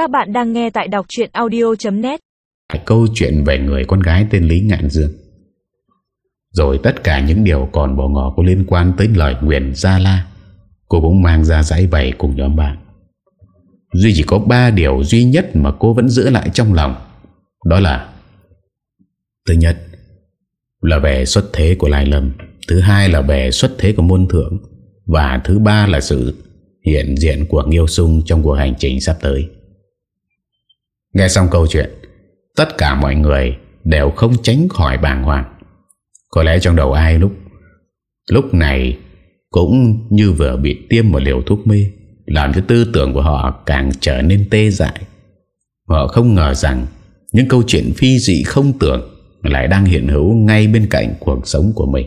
Các bạn đang nghe tại đọc chuyện audio.net Câu chuyện về người con gái tên Lý Ngạn Dương. Rồi tất cả những điều còn bỏ ngỏ có liên quan tới lời nguyện Gia La, Cô cũng mang ra giải bày cùng nhóm bạn. Duy chỉ có ba điều duy nhất mà cô vẫn giữ lại trong lòng. Đó là, Thứ nhất, là về xuất thế của Lai Lâm, Thứ hai là về xuất thế của môn thượng, Và thứ ba là sự hiện diện của Nghiêu Sung trong cuộc hành trình sắp tới. Nghe xong câu chuyện, tất cả mọi người đều không tránh khỏi bàng hoàng. Có lẽ trong đầu ai lúc lúc này cũng như vừa bị tiêm một liều thuốc mê, làm cho tư tưởng của họ càng trở nên tê dại. Họ không ngờ rằng những câu chuyện phi dị không tưởng lại đang hiện hữu ngay bên cạnh cuộc sống của mình.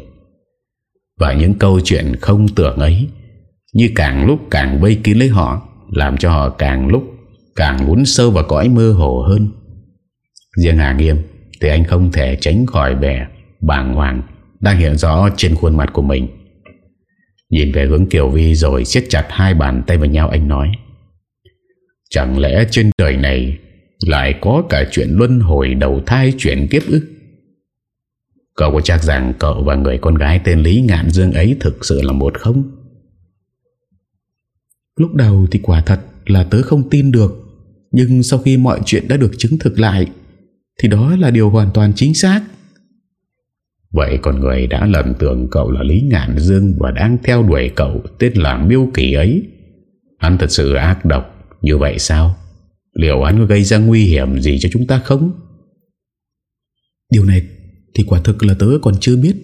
Và những câu chuyện không tưởng ấy như càng lúc càng vây kín lấy họ làm cho họ càng lúc càng lún sâu vào cõi mơ hồ hơn. Riêng Hà Nghiêm thì anh không thể tránh khỏi vẻ bàng hoàng đang hiện rõ trên khuôn mặt của mình. Nhìn về hướng Kiều Vi rồi siết chặt hai bàn tay vào nhau, anh nói, Chẳng lẽ trên đời này lại có cả chuyện luân hồi đầu thai chuyển kiếp ức? Cậu có chắc rằng cậu và người con gái tên Lý Ngạn Dương ấy thực sự là một không? Lúc đầu thì quả thật là tớ không tin được nhưng sau khi mọi chuyện đã được chứng thực lại Thì đó là điều hoàn toàn chính xác. Vậy còn người đã lầm tưởng cậu là Lý Ngạn Dương Và đang theo đuổi cậu tên là Miêu Kỳ ấy. Hắn thật sự ác độc như vậy sao? Liệu hắn có gây ra nguy hiểm gì cho chúng ta không? Điều này thì quả thực là tớ còn chưa biết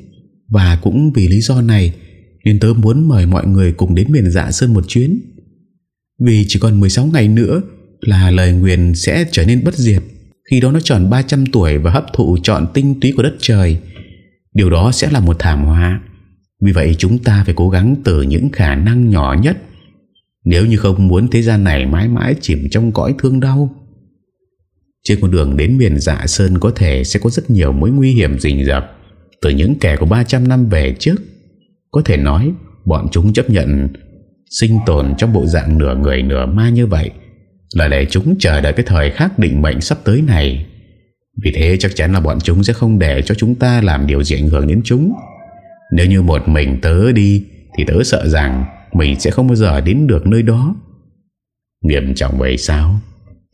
Và cũng vì lý do này Nên tớ muốn mời mọi người cùng đến miền dạ sơn một chuyến. Vì chỉ còn 16 ngày nữa là lời nguyền sẽ trở nên bất diệt. Khi đó nó tròn 300 tuổi và hấp thụ chọn tinh túy của đất trời. Điều đó sẽ là một thảm họa. Vì vậy chúng ta phải cố gắng từ những khả năng nhỏ nhất. Nếu như không muốn thế gian này mãi mãi chìm trong cõi thương đau. Trên con đường đến miền dạ sơn có thể sẽ có rất nhiều mối nguy hiểm rình rập từ những kẻ của 300 năm về trước. Có thể nói bọn chúng chấp nhận sinh tồn trong bộ dạng nửa người nửa ma như vậy là để chúng chờ đợi cái thời khắc định mệnh sắp tới này. Vì thế chắc chắn là bọn chúng sẽ không để cho chúng ta làm điều gì ảnh hưởng đến chúng. Nếu như một mình tớ đi, thì tớ sợ rằng mình sẽ không bao giờ đến được nơi đó. Nghiêm trọng vậy sao?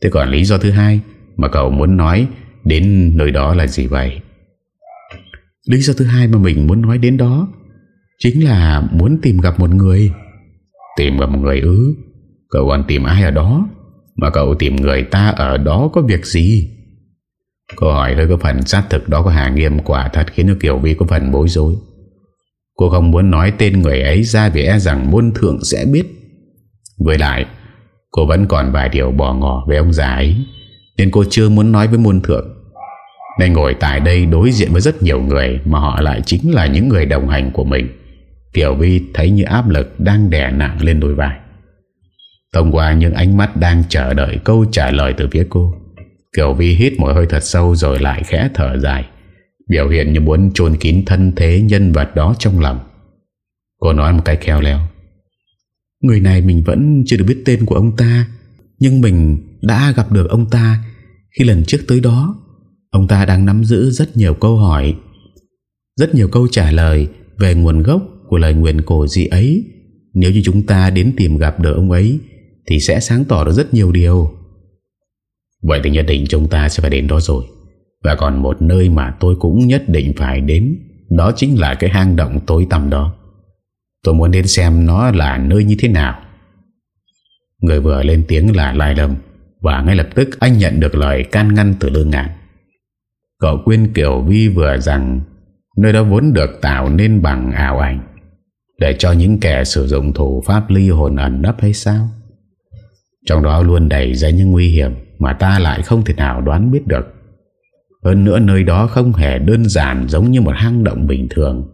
Thế còn lý do thứ hai mà cậu muốn nói đến nơi đó là gì vậy? Lý do thứ hai mà mình muốn nói đến đó chính là muốn tìm gặp một người. Tìm gặp một người ư Cậu còn tìm ai ở đó mà cậu tìm người ta ở đó có việc gì Câu hỏi hơi có phần xác thực đó của Hà Nghiêm quả thật khiến cho Kiều Vi có phần bối rối. Cô không muốn nói tên người ấy ra vì e rằng môn thượng sẽ biết. Với lại, cô vẫn còn vài điều bỏ ngỏ về ông già ấy, nên cô chưa muốn nói với môn thượng. Nên ngồi tại đây đối diện với rất nhiều người mà họ lại chính là những người đồng hành của mình. Kiều Vi thấy như áp lực đang đè nặng lên đôi vai. Thông qua những ánh mắt đang chờ đợi câu trả lời từ phía cô, Kiều Vi hít một hơi thật sâu rồi lại khẽ thở dài, biểu hiện như muốn chôn kín thân thế nhân vật đó trong lòng. Cô nói một cách khéo léo. Người này mình vẫn chưa được biết tên của ông ta, nhưng mình đã gặp được ông ta khi lần trước tới đó. Ông ta đang nắm giữ rất nhiều câu hỏi, rất nhiều câu trả lời về nguồn gốc của lời nguyện cổ dị ấy Nếu như chúng ta đến tìm gặp được ông ấy thì sẽ sáng tỏ được rất nhiều điều. Vậy thì nhất định chúng ta sẽ phải đến đó rồi. Và còn một nơi mà tôi cũng nhất định phải đến, Đó chính là cái hang động tối tăm đó. Tôi muốn đến xem nó là nơi như thế nào. Người vừa lên tiếng là Lai Lâm, Và ngay lập tức anh nhận được lời can ngăn từ lương ngạn. Cậu quên Kiều Vi vừa rằng, Nơi đó vốn được tạo nên bằng ảo ảnh, để cho những kẻ sử dụng thủ pháp ly hồn ẩn nấp hay sao? Trong đó luôn đầy ra những nguy hiểm Mà ta lại không thể nào đoán biết được. Hơn nữa nơi đó không hề đơn giản Giống như một hang động bình thường.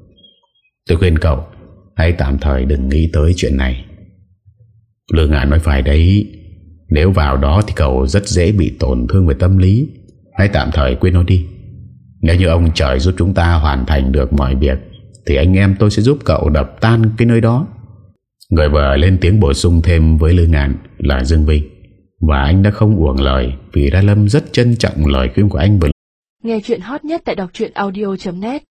Tôi khuyên cậu, Hãy tạm thời đừng nghĩ tới chuyện này. Lương ngạn nói phải đấy, Nếu vào đó thì cậu rất dễ bị tổn thương về tâm lý. Hãy tạm thời quên nó đi. Nếu như ông trời giúp chúng ta hoàn thành được mọi việc, thì anh em tôi sẽ giúp cậu đập tan cái nơi đó. Người vợ lên tiếng bổ sung thêm với Lương Ngạn là Dương Vinh. Và anh đã không uổng lời Vì đa Lâm rất trân trọng lời khuyên của anh vừa Nghe chuyện hot nhất tại đọc audio.net